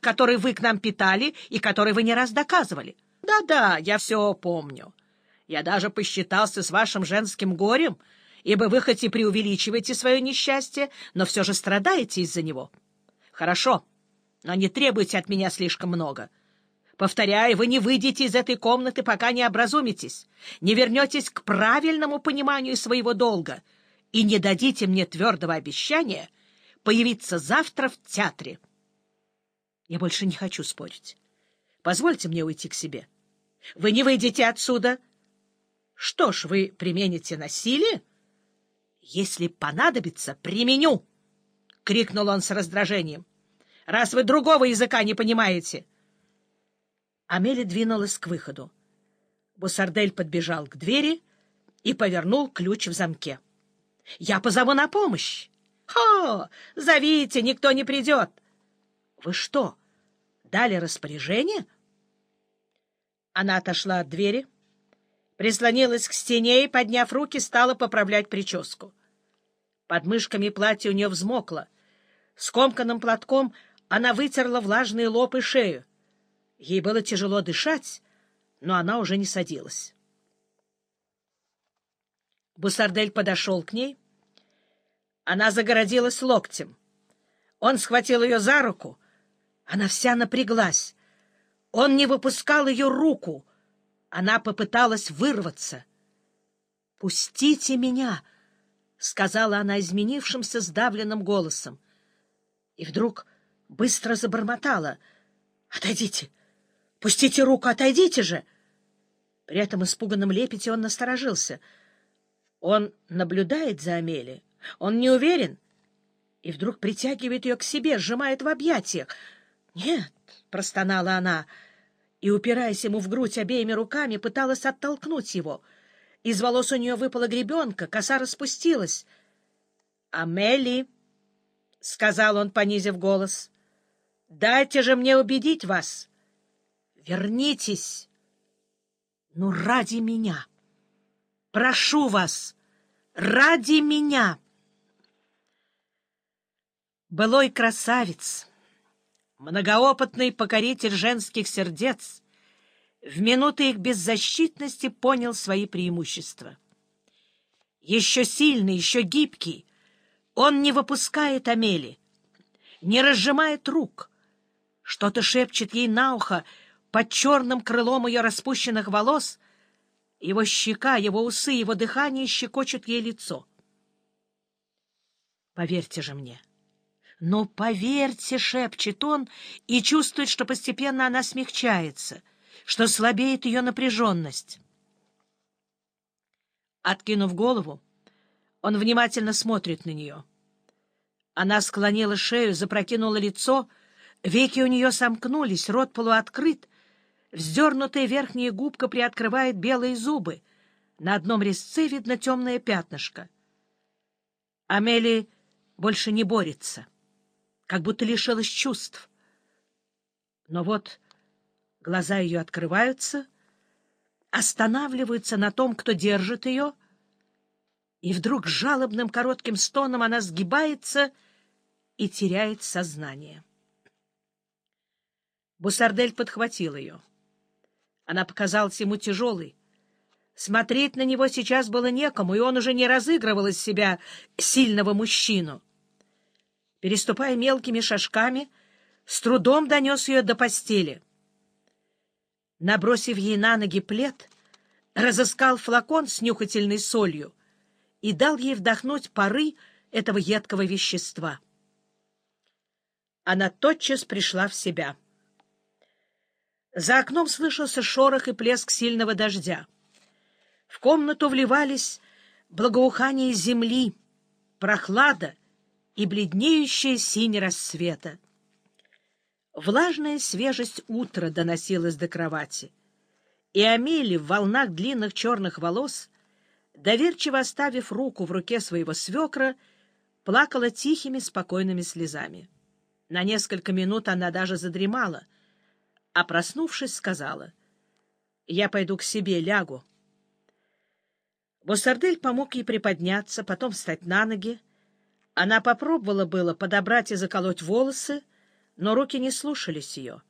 который вы к нам питали и который вы не раз доказывали. Да-да, я все помню. Я даже посчитался с вашим женским горем, ибо вы хоть и преувеличиваете свое несчастье, но все же страдаете из-за него. Хорошо, но не требуйте от меня слишком много. Повторяю, вы не выйдете из этой комнаты, пока не образумитесь, не вернетесь к правильному пониманию своего долга и не дадите мне твердого обещания появиться завтра в театре. Я больше не хочу спорить. Позвольте мне уйти к себе. Вы не выйдете отсюда. Что ж, вы примените насилие? Если понадобится, применю! — крикнул он с раздражением. — Раз вы другого языка не понимаете. Амели двинулась к выходу. Бусардель подбежал к двери и повернул ключ в замке. — Я позову на помощь. — Хо! Зовите, никто не придет. — Вы что, дали распоряжение? Она отошла от двери, прислонилась к стене и, подняв руки, стала поправлять прическу. Под мышками платья у нее взмокло. Скомканным платком она вытерла влажный лоб и шею. Ей было тяжело дышать, но она уже не садилась. Бусардель подошел к ней. Она загородилась локтем. Он схватил ее за руку — она вся напряглась. Он не выпускал ее руку. Она попыталась вырваться. «Пустите меня!» — сказала она изменившимся сдавленным голосом. И вдруг быстро забормотала. «Отойдите! Пустите руку, отойдите же!» При этом испуганном лепете он насторожился. Он наблюдает за Амели. Он не уверен. И вдруг притягивает ее к себе, сжимает в объятиях —— Нет, — простонала она, и, упираясь ему в грудь обеими руками, пыталась оттолкнуть его. Из волос у нее выпала гребенка, коса распустилась. — Амели, — сказал он, понизив голос, — дайте же мне убедить вас. Вернитесь. Ну, ради меня. Прошу вас, ради меня. Былой красавец — Многоопытный покоритель женских сердец в минуты их беззащитности понял свои преимущества. Еще сильный, еще гибкий, он не выпускает Амели, не разжимает рук, что-то шепчет ей на ухо под черным крылом ее распущенных волос, его щека, его усы, его дыхание щекочут ей лицо. Поверьте же мне, — но поверьте, — шепчет он, и чувствует, что постепенно она смягчается, что слабеет ее напряженность. Откинув голову, он внимательно смотрит на нее. Она склонила шею, запрокинула лицо, веки у нее сомкнулись, рот полуоткрыт, вздернутая верхняя губка приоткрывает белые зубы, на одном резце видно темное пятнышко. Амели больше не борется как будто лишилась чувств. Но вот глаза ее открываются, останавливаются на том, кто держит ее, и вдруг жалобным коротким стоном она сгибается и теряет сознание. Бусардель подхватил ее. Она показалась ему тяжелой. Смотреть на него сейчас было некому, и он уже не разыгрывал из себя сильного мужчину переступая мелкими шажками, с трудом донес ее до постели. Набросив ей на ноги плед, разыскал флакон с нюхательной солью и дал ей вдохнуть пары этого едкого вещества. Она тотчас пришла в себя. За окном слышался шорох и плеск сильного дождя. В комнату вливались благоухание земли, прохлада и бледнеющая синь рассвета. Влажная свежесть утра доносилась до кровати, и Амели в волнах длинных черных волос, доверчиво оставив руку в руке своего свекра, плакала тихими спокойными слезами. На несколько минут она даже задремала, а, проснувшись, сказала, «Я пойду к себе, лягу». Боссардель помог ей приподняться, потом встать на ноги, она попробовала было подобрать и заколоть волосы, но руки не слушались ее.